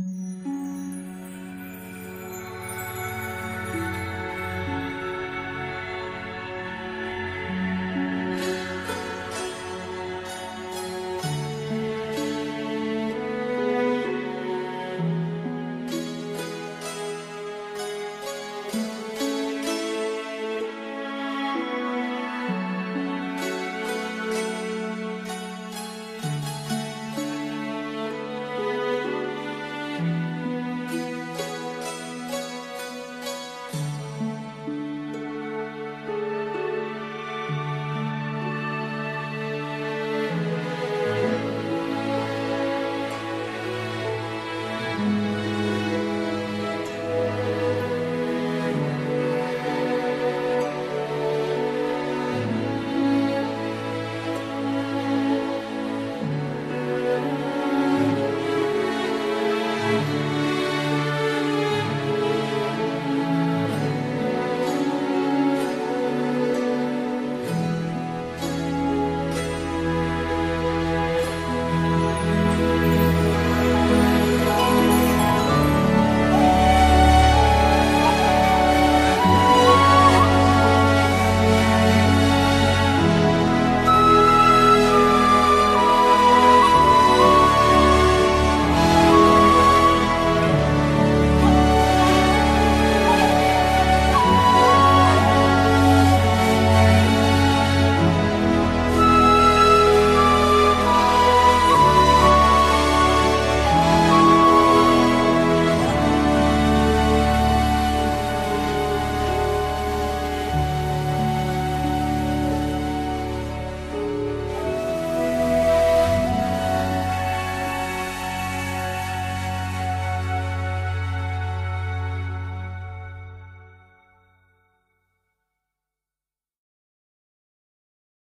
Mm-hmm.